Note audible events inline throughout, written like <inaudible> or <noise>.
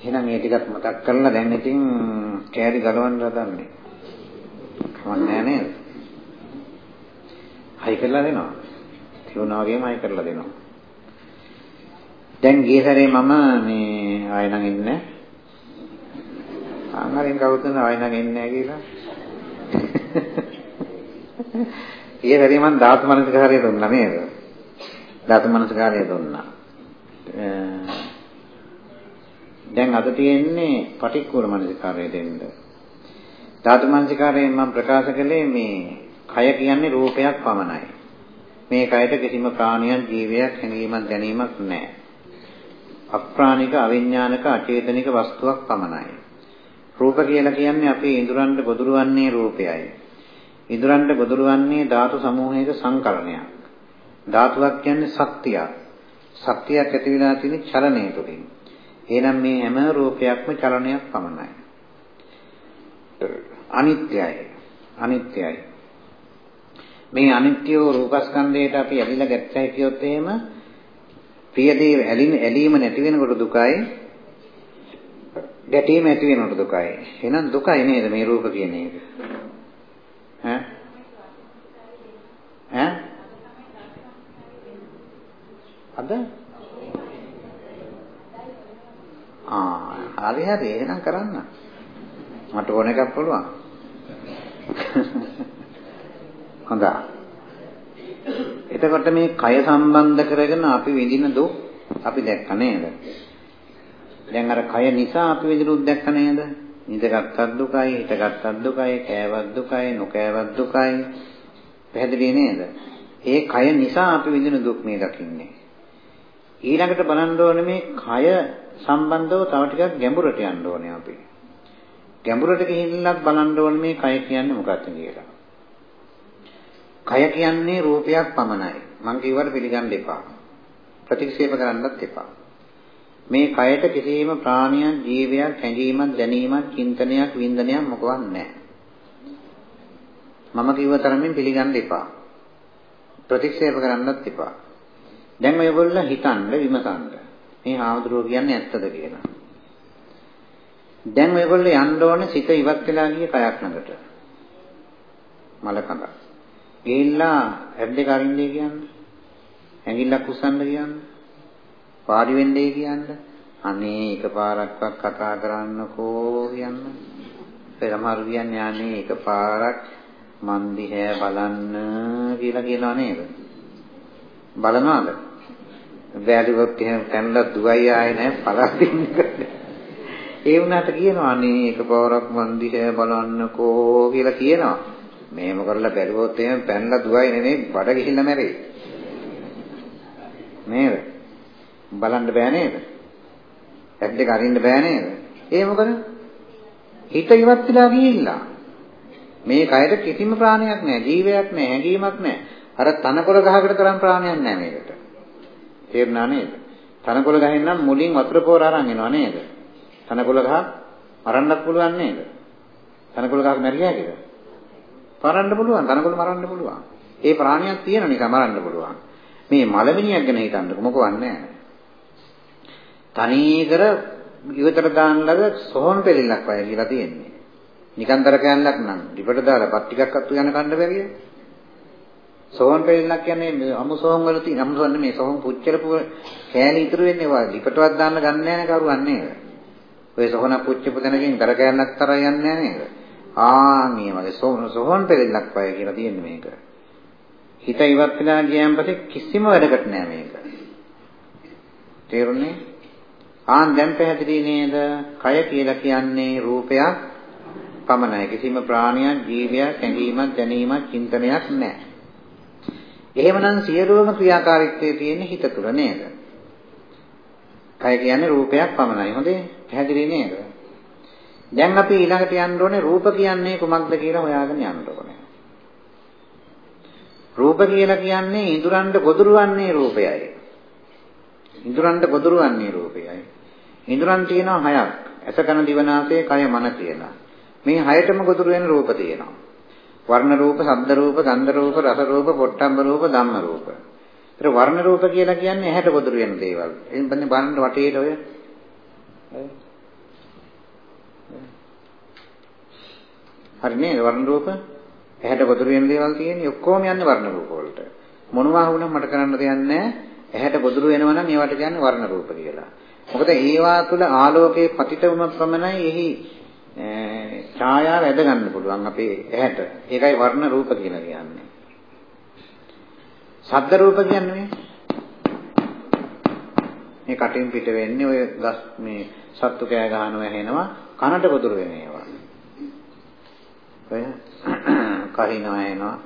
එහෙනම් මේ ටිකත් මතක් කරලා දැන් ඉතින් කෑලි ගලවන්න හදන්නේ. කමන්නේ නේද? හයි කරලා දෙනවා. තියුණා වගේම හයි කරලා දෙනවා. දැන් ගිය සැරේ මම මේ ආයෙ නම් ඉන්නේ අංගරින් කවුද ආයෙ නම් ඉන්නේ කියලා. ඊයේ සැරේ මම ධාතු මනසකාරය දුන්නා නේද? ධාතු මනසකාරය දුන්නා. දැන් අද තියෙන්නේ පටික්කුල මනසකාරය දෙන්න. ධාතු මනසකාරයෙන් මම ප්‍රකාශ කළේ මේ කය කියන්නේ රූපයක් පමණයි. මේ කයට කිසිම ප්‍රාණියක් ජීවයක් හැඟීමක් දැනීමක් නැහැ. අප්‍රාණික අවිඥානික අචේතනික වස්තුවක් පමණයි. රූප කියලා කියන්නේ අපේ ඉඳුරන්ට ගොදුරවන්නේ රූපයයි. ඉඳුරන්ට ගොදුරවන්නේ ධාතු සමූහයක සංකලනයක්. ධාතුවක් කියන්නේ ශක්තියක්. ශක්තියක් ඇති වෙලා තියෙන චලනය තුළින්. එහෙනම් මේ හැම රූපයක්ම චලනයක් පමණයි. අනිත්‍යයි. අනිත්‍යයි. මේ අනිත්‍ය රූපස්කන්ධයට අපි ඇලිලා ගැට්ටයි කියොත් එහෙම ප්‍රියදේ ඇලින ඇලීම නැති වෙනකොට දුකයි ගැටීම ඇති වෙනකොට දුකයි එහෙනම් දුකයි නේද මේ රූප කියන එක ඈ ඈ අද ආ හරි හරි එහෙනම් කරන්න මට ඕන එකක් පුළුවන් හොඳයි එතකොට මේ කය සම්බන්ධ කරගෙන අපි විඳින දුක් අපි දැක්ක නේද? දැන් අර කය නිසා අපි විඳින දුක් දැක්ක නේද? ඉඳගත්ත් දුකයි, හිටගත්ත් දුකයි, කෑවත් දුකයි, නොකෑවත් දුකයි. පැහැදිලි නේද? ඒ කය නිසා අපි විඳින දුක් මේ දකින්නේ. ඊළඟට බලන්න ඕනේ මේ කය සම්බන්ධව තව ටිකක් ගැඹුරට යන්න ඕනේ අපි. ගැඹුරට ගිහිල්ලත් බලන්න ඕනේ මේ කය කියන්නේ මොකක්ද කියලා. කය කියන්නේ රූපයක් පමණයි. මං කිව්වට පිළිගන්න එපා. ප්‍රතික්ෂේප කරන්නත් එපා. මේ කයට කිසිම ප්‍රාණියක්, ජීවයක්, හැඟීමක්, දැනීමක්, චින්තනයක්, වින්දනයක් මොකවත් නැහැ. මම කිව්ව තරමින් පිළිගන්න එපා. ප්‍රතික්ෂේප කරන්නත් එපා. දැන් ඔයගොල්ලෝ හිතන්න විමසන්න. මේ ආවදරුව කියන්නේ ඇත්තද කියලා. දැන් ඔයගොල්ලෝ යන්න ඕනේ සිත ඉවත් වෙලා ගිය කයක් ළඟට. මලකඳ. ගිහිල්ලා ඇස් දෙක අරින්නේ කියන්නේ. ඇඟිල්ලක් උස්සන්න කියන්නේ. පාරි වෙන්නේ කියන්නේ. අනේ එකපාරක්වත් කතා කරන්නකෝ කියන්නේ. සමහරු කියන්නේ අනේ එකපාරක් මන් දිහා බලන්න කියලා කියනවා නේද? බලනවාද? වැලිවත් එහෙම කැනලා දුවයි ආයේ නැහැ පළාතින්නේ. ඒ වුණාට කියනවා අනේ එකපාරක් මන් දිහා බලන්නකෝ කියලා කියනවා. මේම කරලා බැලුවොත් එහෙම පැනලා දුවයි නෙමෙයි බඩ ගිහිල්ලා මැරෙයි. නේද? බලන්න බෑ නේද? ඇස් දෙක අරින්න බෑ නේද? ඒ මොකද? හිත ඉවත් වෙලා ගිහිල්ලා. මේ කයට කිසිම ප්‍රාණයක් නැහැ, ජීවයක් නැහැ, හැඟීමක් නැහැ. අර තනකොළ ගහකට තරම් ප්‍රාණයක් නැහැ මේකට. තේරුණා නේද? තනකොළ ගහෙන් නම් මුලින් වතුර පොර අරන් එනවා නේද? තනකොළ ගහ මරන්නත් පුළුවන් නේද? තනකොළ ගහක් මැරියා කියලා. මරන්න පුළුවන්, තනකොළ මරන්න පුළුවන්. ඒ ප්‍රාණයක් තියෙන නිසා මරන්න පුළුවන්. මේ මලමිනියක් ගැන හිතන්නකො මොකවත් නැහැ. තනීකර ඉවතට දාන්න ලද සොහොන් පෙලිලක් වගේ කියලා තියෙන්නේ. නිකන්තර කෑල්ලක් නම් ඩිපට දාලා පත් ටිකක් අත්තු යන කන්න බැරිය. සොහොන් පෙලිලක් කියන්නේ අමු සොහොන් වල තියෙන අමු සොහොන් නෙමෙයි සොහොන් පුච්චලපු කෑලි ඉතුරු වෙන්නේ වා ඩිපටවත් දාන්න ගන්න නැහැ නේ කරුවන් නේද? ඔය සොහොන පුච්චපු තැනකින් කර කෑල්ලක් තරම් යන්නේ නැහැ නේද? ආන් මේ වගේ සොහොන් පෙරෙල්ලක් වගේ කියලා තියෙන්නේ මේක. හිත ඉවත් වෙලා ගියන් පස්සේ කිසිම වැඩකට නෑ මේක. තේරුණේ? ආන් දැන් පැහැදිලි නේද? කය කියලා කියන්නේ රූපයක් පමණයි. කිසිම ප්‍රාණියක්, ජීවයක්, ඇඟීමක්, දැනීමක්, චින්තනයක් නෑ. එහෙමනම් සියලුම ක්‍රියාකාරීත්වයේ තියෙන හිත තුල නේද? කය කියන්නේ රූපයක් පමණයි. හොඳේ? පැහැදිලි නේද? දැන් අපි ඊළඟට යන්න ඕනේ රූප කියන්නේ කුමක්ද කියලා හොයාගෙන යන්න ඕනේ. රූප කියලා කියන්නේ ඉඳුරන්ට ගොදුරවන්නේ රූපයයි. ඉඳුරන්ට ගොදුරවන්නේ රූපයයි. ඉඳුරන් තියෙනවා හයක්. ඇස කන දිව නාසය කය මන කියලා. මේ හයටම ගොදුරු වෙන රූප තියෙනවා. වර්ණ රූප, ශබ්ද රූප, ගන්ධ රූප, රස රූප, පොට්ටම්බ රූප, ධම්ම රූප. ඒතර වර්ණ රූප කියලා කියන්නේ ඇහැට ගොදුරු වෙන දේවල්. එයින් බලන්න බලන්න වටේට ඔය හරි නේද වර්ණ රූප? ඇහැට ගොදුරු වෙන දේවල් තියෙන්නේ ඔක්කොම යන්නේ වර්ණ රූප වලට. මොනවා වුණත් මට කරන්න දෙයක් නැහැ. ඇහැට ගොදුරු වෙනවා නම් ඒවට කියන්නේ වර්ණ රූප කියලා. මොකද ඒවා තුළ ආලෝකයේ පතිත වුණ ප්‍රමණයයි එහි ඡායාව ඇද ගන්න පුළුවන් අපේ ඇහැට. ඒකයි වර්ණ රූප කියලා කියන්නේ. ශබ්ද රූප කියන්නේ මේ කටින් පිට වෙන්නේ ඔය ගස් මේ සත්තු කෑ ගහනවා ඇහෙනවා කනට ගොදුරු වෙන ඒවා. ඔය <clears throat> කහිනවා එනවා.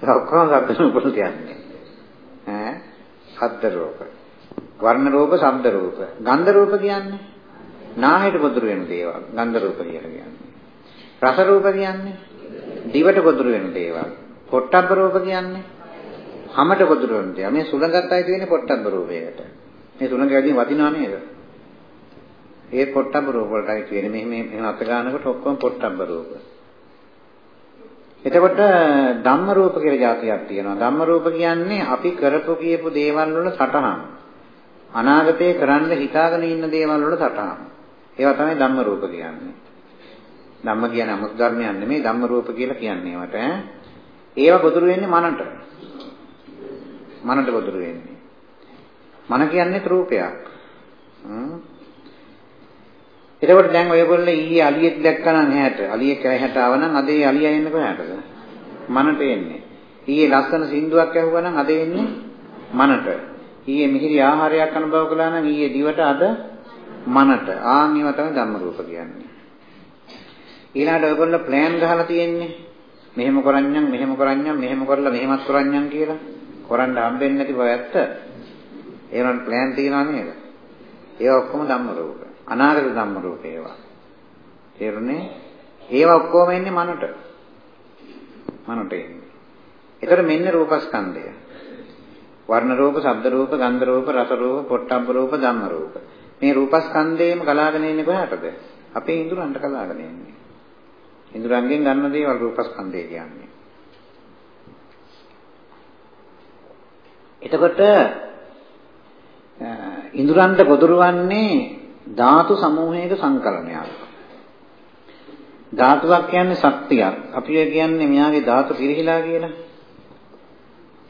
ඒක ඔක්කොම ශබ්ද රූප කියන්නේ. ඈ ශබ්ද රූප. වර්ණ රූප, ශබ්ද රූප. ගන්ධ රූප කියන්නේ නාහයට ගොදුරු වෙන දේවල්. ගන්ධ රූප කියලා කියන්නේ. රස රූප කියන්නේ දිවට ගොදුරු වෙන දේවල්. පොට්ටබ්බ රූප කියන්නේ හැමත ගොදුරු වෙන දේවල්. මේ සුළඟත් අයිති වෙන්නේ පොට්ටබ්බ රූපයකට. මේ සුළඟ ඇදින් වදිනවා නේද? ඒ පොට්ටබ්බ රූප වලට අයිති වෙන්නේ. මෙහෙම මෙහෙම අත ගන්නකොට ඔක්කොම පොට්ටබ්බ රූප. එතකොට ධම්ම රූප කියලා જાතියක් තියෙනවා. ධම්ම රූප කියන්නේ අපි කරපු කියපු දේවල් වල සටහන්. අනාගතේ කරන්න හිතාගෙන ඉන්න දේවල් වල සටහන්. ඒවා තමයි ධම්ම රූප කියන්නේ. ධම්ම කියන්නේ අමුතු ධර්මයක් නෙමෙයි ධම්ම රූප කියලා කියන්නේ ඒවට. ඒවා ගොදුරු වෙන්නේ මනට. මනට ගොදුරු වෙන්නේ. මන කියන්නේ රූපයක්. එතකොට දැන් ඔයගොල්ලෝ ඊයේ අලියෙක් දැක්කනම් ඇහැට අලියෙක් ඇහැට ආවනම් අද ඒ අලියා එන්නේ කොහාටද? මනට එන්නේ. ඊයේ ලස්සන සින්දුවක් ඇහුවනම් අද එන්නේ මනට. ඊයේ මිහිරි ආහාරයක් අනුභව කළා නම් ඊයේ දිවට අද මනට. ආන් ඒවා තමයි ධම්ම රූප කියන්නේ. ඊළඟට ඔයගොල්ලෝ ප්ලෑන් ගහලා තියෙන්නේ. මෙහෙම කරන්නම් මෙහෙම කරන්නම් මෙහෙම කරලා මෙහෙමත් කරන්නම් කියලා. කරන්න හම්බෙන්නේ නැති බව ඇත්ත. ඒවනම් ප්ලෑන් තියනවා නේද? ඒවා ඔක්කොම ධම්ම රූප. අනාගත ධම්ම රූප ඒවා. තේරුණේ? ඒවා ඔක්කොම එන්නේ මනට. මනට එන්නේ. ඒතර මෙන්න රූපස්කන්ධය. වර්ණ රූප, ශබ්ද රූප, ගන්ධ රූප, රස රූප, පොට්ටබ්බ රූප, ධම්ම රූප. මේ රූපස්කන්ධේම ගලාගෙන ඉන්නේ කොහාටද? අපේ ඉඳුරන්ට ගලාගෙන ඉන්නේ. ඉඳුරන්ගෙන් ගන්න දේවල් රූපස්කන්ධය කියන්නේ. එතකොට ඉඳුරන්ට ගොදුරවන්නේ ධාතු සමූහයක සංකලනයක්. ධාතුවක් කියන්නේ ශක්තියක්. අපි කියන්නේ මෙයාගේ ධාතු පිරිහිලා කියලා.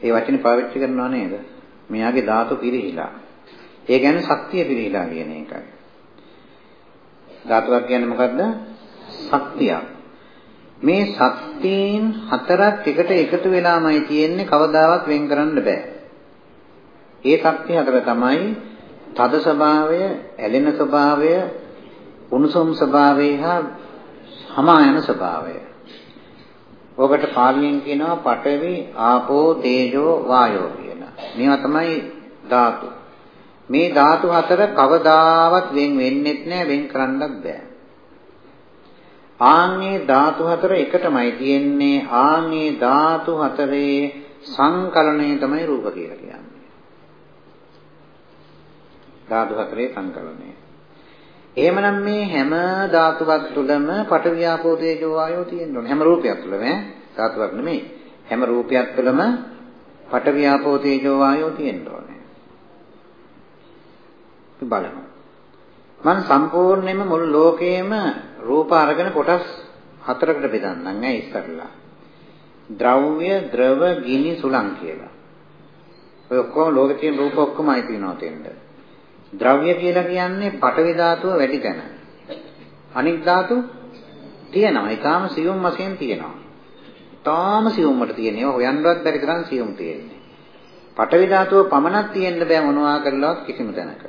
ඒ වචනේ පාවිච්චි කරනවා නේද? මෙයාගේ ධාතු පිරිහිලා. ඒ කියන්නේ ශක්තිය පිරිහිලා කියන එකයි. ධාතුවක් කියන්නේ මොකද්ද? ශක්තියක්. මේ ශක්තියින් හතරක් එකට එකතු වෙලාමයි තියෙන්නේ කවදාවත් වෙන් කරන්න බෑ. ඒ ශක්තිය හතර තමයි තද ස්වභාවය, ඇලෙන ස්වභාවය, උණුසුම් ස්වභාවය හා හමායන ස්වභාවය. ඔකට පාලියෙන් කියනවා පඨවි, ආපෝ, තේජෝ, වායෝ කියලා. මේවා තමයි ධාතු. මේ ධාතු හතර කවදාවත් වෙන් වෙන්නෙත් නෑ වෙන් කරන්නත් බෑ. ආන්ගේ ධාතු හතර එකටමයි තියෙන්නේ. ආන්ගේ ධාතු හතරේ සංකලනය තමයි රූප කියලා කියන්නේ. ධාතු හතරේ සංකලනය. එහෙමනම් මේ හැම ධාතුවක් තුළම පඨවි ආපෝ තේජෝ වායෝ තියෙන්න ඕනේ. හැම රූපයක් තුළම ඈ ධාතුවක් නෙමෙයි. හැම රූපයක් තුළම පඨවි ආපෝ තේජෝ වායෝ තියෙන්න ඕනේ. බලමු. මම සම්පූර්ණයෙන්ම මුළු ලෝකේම රූප අරගෙන කොටස් හතරකට බෙදන්නම් ඈ ඉස්සරලා. ද්‍රව්‍ය, ද්‍රව, ගිනි, සුලං කියලා. ඔය ඔක්කොම ලෝකේ තියෙන රූප ඔක්කොමයි තියෙනවා තෙන්ද. ද්‍රව්‍ය කියලා කියන්නේ පඨවි ධාතුව වැඩි තැන. අනික් ධාතු තියෙනවා. ඒකාම සියුම් වශයෙන් තියෙනවා. තාම සියුම්වට තියෙනවා. හොයන්නවත් බැරි තරම් සියුම් තියෙන්නේ. පඨවි ධාතුව පමණක් තියෙන්න බෑ මොනවා කරලවත් කිසිම තැනක.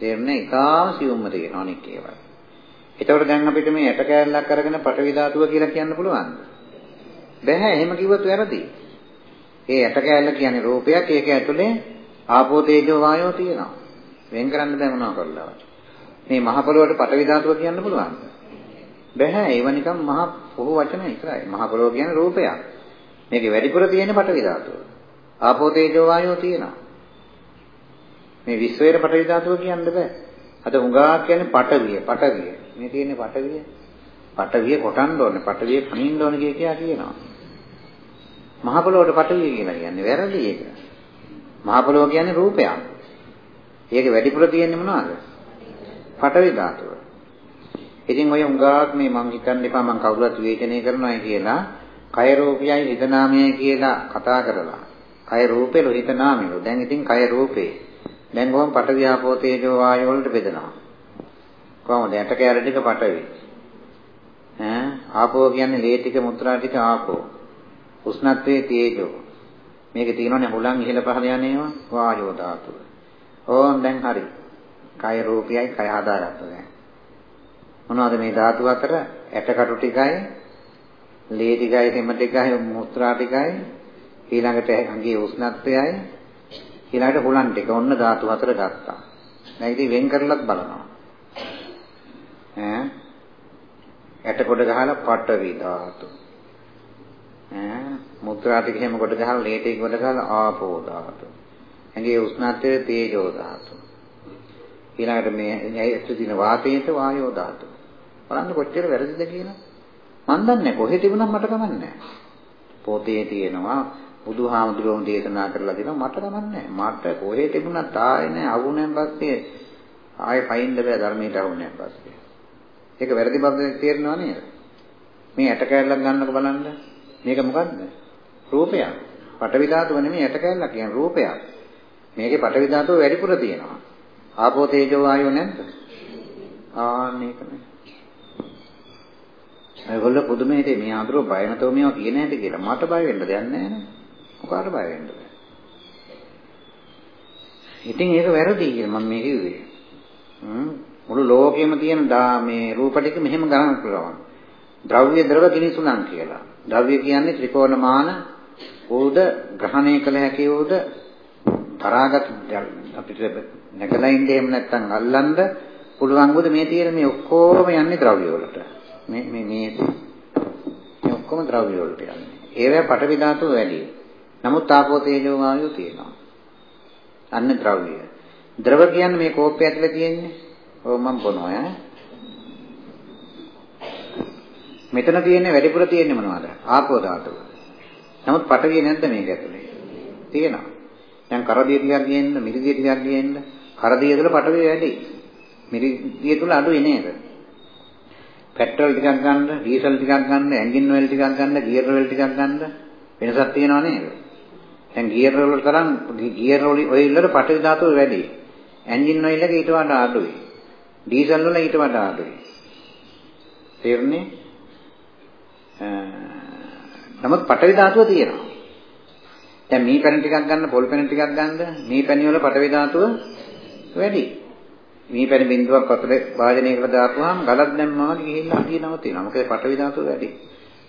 තේරුණේ? ඒකාම සියුම්ම තියෙනවා අනික් ඒවා. එතකොට දැන් අපිට මේ ඇට කෑල්ලක් අරගෙන පඨවි ධාතුව කියලා කියන්න පුළුවන්ද? බැහැ. එහෙම කිව්වොත් වැරදි. ඒ ඇට කෑල්ල කියන්නේ රූපයක්. ඒක ඇතුලේ ආපෝ තේජෝ වායෝ තියෙනවා. වෙන් කරන්න බෑ මොනවා කරලවත්. මේ මහ පොළොවට පටවි ධාතුව කියන්න පුළුවන්ද? බෑ. ඒව නිකන් මහ පොහු වචන විතරයි. මහ පොළොව කියන්නේ රූපයක්. මේකේ වැඩිපුර තියෙන්නේ පටවි ධාතුව. ආපෝ තේජෝ වායෝ තියෙනවා. මේ විශ්වයේ පටවි ධාතුව කියන්න බෑ. අද හුඟා කියන්නේ පටවිය, පටවිය. මේ තියෙන්නේ පටවිය. පටවිය කොටන්න ඕනේ, පටවිය පනින්න ඕනේ කිය කියනවා. මහ පොළොවට පටවිය කියලා කියන්නේ වැරදි ඒක. මහ පොළොව කියන්නේ රූපයක්. ඒක වැඩිපුර තියෙන්නේ මොනවද? පඨවි ධාතුව. ඉතින් ඔය උඟාක් මේ මං හිතන්න එපා මං කවුරුත් විවේචනය කරනවා කියලා කය රූපයයි හිත නාමයයි කියලා කතා කරලා. කය රූපේලු හිත නාමෙලු. දැන් ඉතින් කය රූපේ. දැන් කොහොම පඨවි ආපෝ තේජෝ වායෝ වලට බෙදනවා. කොහොමද? ඇට කැර ටික පඨවි. ඈ ආපෝ කියන්නේ ලේ ටික මුත්‍රා ටික ආපෝ. උෂ්ණත්වයේ තේජෝ. මේක තියෙනවනේ හුලං ඉහළ පහළ යන ඒවා වායෝ ධාතුව. ඕන් දැන් හරි. කය රූපයයි කය හදාගත්තා දැන්. මොනවද මේ ධාතු අතර? ඇටකටු ටිකයි, ලේ ටිකයි, තෙම ටිකයි, මුත්‍රා ටිකයි, ඊළඟට අඟේ උෂ්ණත්වයයි, ඊළඟට හුලං ටික. ඔන්න ධාතු හතර ගත්තා. දැන් ඉතින් වෙන් කරලත් බලනවා. ඈ ඇට කොට ගහලා පඨවි ධාතු. ඈ මුත්‍රා ටික හැම කොට ගහලා ලේ ටික කොට ගහලා ආපෝ ධාතු. ඇඟේ උෂ්ණත්වය තේජෝ ධාතු. ඊළඟට මේ ඇතුළේ තියෙන වාතයට වායෝ ධාතු. බලන්න කොච්චර වැරදිද කියලා. මන් දන්නේ කොහෙ තිබුණා මට කමන්නේ පොතේ තියෙනවා බුදුහාමුදුරුවෝ දේශනා කරලා දෙනවා. මට කමන්නේ මට කොහෙ තිබුණා තායේ නෑ අහුණෙන් පස්සේ ආයෙ පයින්ද බෑ ධර්මයට අහුණෙන් පස්සේ. ඒක වැරදි බව තේරෙනව නේද? මේ ඇට කැල්ලක් ගන්නකො බලන්න. මේක මොකද්ද? රූපයක්. පටවි ධාතුව නෙමෙයි ඇට කැල්ලක් කියන්නේ රූපයක්. මේකේ පටවි ධාතුව වැඩිපුර තියෙනවා. ආපෝ තේජෝ වායෝ නැද්ද? ආන්න ඒක නේ ඒගොල්ලෝ පුදුමේ හිතේ මේ ආදරෝ බය නැතෝ මේවා කියන හැටි කියලා. මට බය වෙන්න දෙයක් නැහැ නේ. මොකාට බය වෙන්නද? ඉතින් ඒක වැරදි කියලා මම මේ කිව්වේ. හ්ම් මුළු ලෝකෙම තියෙන මේ රූප ටික මෙහෙම ගණන් කරනවා. ද්‍රව්‍ය ද්‍රව කිනිසුණන් කියලා. ද්‍රව්‍ය කියන්නේ ත්‍රිකෝණමාන උද ග්‍රහණය කළ හැකි උද තරාගත අපිට නැගලා ඉන්නේ එහෙම නැත්නම් අල්ලන්න පුළුවන් උද මේ තියෙන මේ ඔක්කොම යන්නේ ද්‍රව්‍ය වලට. මේ මේ මේ මේ ඔක්කොම ද්‍රව්‍ය වලට යන්නේ. ඒවැ පටවි ධාතුව වැඩි. නමුත් ආපෝ තේජෝ වායෝ තියෙනවා. අන්න ද්‍රව්‍ය. ද්‍රව කියන්නේ මේ කෝපය ඇතුලේ තියෙන්නේ. ඔව් මම බොනවා ඈ. මෙතන තියෙන්නේ වැඩිපුර තියෙන්නේ මොනවද? ආපෝ ධාතුව. නමුත් පටවිය නැද්ද මේක ඇතුලේ? තියෙනවා. දැන් කරදිය ටිකක් ගේන්න, මිරිදිය ටිකක් ගේන්න. කරදිය තුළ පටවිය වැඩි. මිරිදිය තුළ අඩුයි නේද? පෙට්‍රල් ටිකක් ගන්න, ඩීසල් ටිකක් ගන්න, එන්ජින් ඔයිල් ටිකක් ගන්න, ගියර් ඔයිල් ටිකක් ගන්න වෙනසක් තියෙනව නේද? දැන් ගියර් වල තරම් ගියර් ඔයිල් වල පටවි ධාතුව වැඩි. එන්ජින් ඔයිල් එක ඊට වඩා අඩුයි. ඩීසල් වල ඊට වඩා අඩුයි. තේරුණේ? නමුත් පටවි ධාතුව තියෙනවා. දැන් මී පැන ටිකක් ගන්න, පොල් පැන ටිකක් ගන්න, මී පැණි වල පටවි ධාතුව වැඩි. මේ පැණි බින්දුවක් වතුරේ වාදනයකට දාපුවාම ගලක් දැම්මම ගිහිල්ලා අඩිය නවතිනවා. මොකද පටවි ධාතුව වැඩි.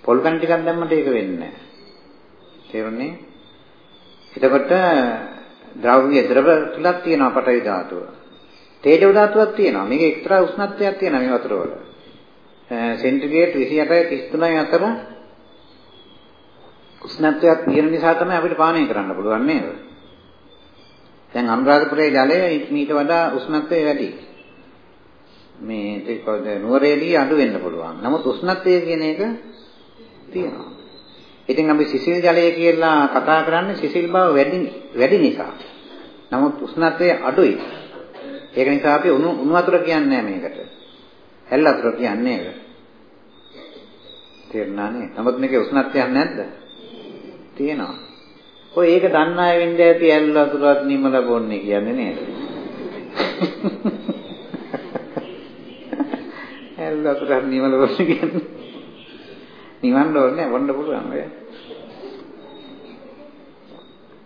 පොල් පැණි ටිකක් දැම්මට ඒක වෙන්නේ නැහැ. තේරුණේ? එතකොට ද්‍රව්‍ය ද්‍රව තුලක් තියෙනවා පටවි ධාතුව. තේජෝ ධාතුවක් තියෙනවා. මේක එක්තරා උෂ්ණත්වයක් තියෙනවා මේ වතුර වල. සෙන්ටිග්‍රේඩ් 28 33 අතර උෂ්ණත්වයක් තියෙන නිසා තමයි අපිට පානය කරන්න පුළුවන් නේද? දැන් අනුරාධපුරයේ ජලය ඊට වඩා උෂ්ණත්වය වැඩි. මේ ඒකවද නුවරේදී අඩු වෙන්න පුළුවන්. නමුත් උෂ්ණත්වය කියන එක තියෙනවා. ඉතින් අපි සිසිල් ජලය කියලා කතා කරන්නේ සිසිල් බව වැඩි වැඩි නිසා. නමුත් උෂ්ණත්වය අඩුයි. ඒක නිසා අපි උණු උණු වතුර කියන්නේ මේකට. හැල් වතුර කියන්නේ ඒක. තේරුණා නේ? නමුත් මේකේ උෂ්ණත්වයක් නැද්ද? තියෙනවා. ඔය ඒක දන්න අය වෙන්න ඇති ඇල් වතුරක් නිමල බොන්නේ කියන්නේ නේද? <laughs> ඇල් වතුරක් නිමල බොන්නේ කියන්නේ. නිවන්න ඕනේ වොන්න පුළුවන් ඔය.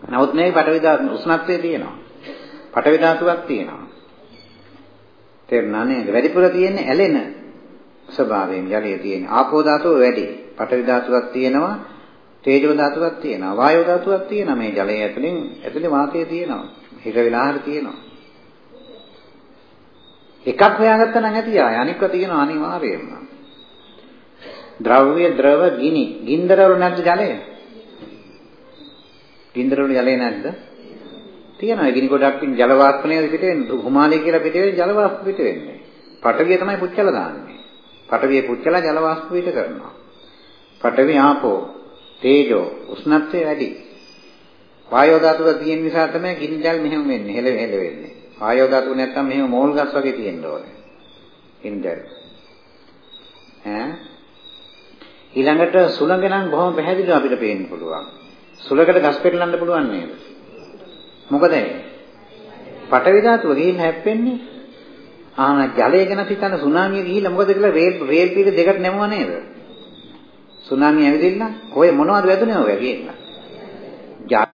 නමුත් මේ පටවි ධාතු උෂ්ණත්වයේ තියෙනවා. පටවි ධාතුවක් තියෙනවා. තේරුණා නේද? වැඩිපුර තියෙන්නේ ඇලෙන ස්වභාවයෙන් ජලයේ තියෙන. ආපෝ ධාතුව වැඩි. පටවි ධාතුවක් තියෙනවා. තේජෝ ධාතුවක් තියෙනවා. වායෝ ධාතුවක් තියෙනවා. මේ ජලය ඇතුලෙන් ඇතුලේ වාතය තියෙනවා. හිර වෙලා හරි තියෙනවා. එකක් හොයාගත්තා නම් ඇති ආය අනික්ව තියෙනවා අනිවාර්යයෙන්ම. ද්‍රව්‍ය ද්‍රව ගිනි ගින්දර වල නැද්ද ජලය? ගින්දර වල ජලය නැද්ද? තියෙනවා. ගිනි ගොඩක් ජල වාෂ්පණය පිට වෙන්නේ. හුමාලය කියලා පිට වෙන්නේ ජල වාෂ්ප පිට වෙන්නේ. පටවිය තමයි පුච්චලා දාන්නේ. පටවිය පුච්චලා ජල වාෂ්ප පිට කරනවා. පටවිය ආපෝ තේජෝ උෂ්ණත්වය වැඩි. වායෝ ධාතුව තියෙන නිසා තමයි ගිනිදල් මෙහෙම වෙන්නේ. හෙල හෙල වෙන්නේ. වායෝ ධාතුව නැත්තම් මෙහෙම මෝල් ගස් වගේ තියෙන්න ඕනේ. ගිනිදල්. ඈ ඊළඟට සුළඟ නම් බොහොම පැහැදිලිව අපිට පේන්න පුළුවන්. සුළඟට ගස් පෙරලන්න පුළුවන් නේද? මොකද ඒ? පටවි ධාතුව ගිහින් හැප්පෙන්නේ. ආන ජලය ගැන හිතන සුනාමිය ගිහිල්ලා මොකද කියලා රේල් රේල් පීඩ දෙකට නැමුවා නේද? සුනාමිය ඇවිදින්න කොයි මොනවද වැදුනේ ඔය ගිහිල්ලා?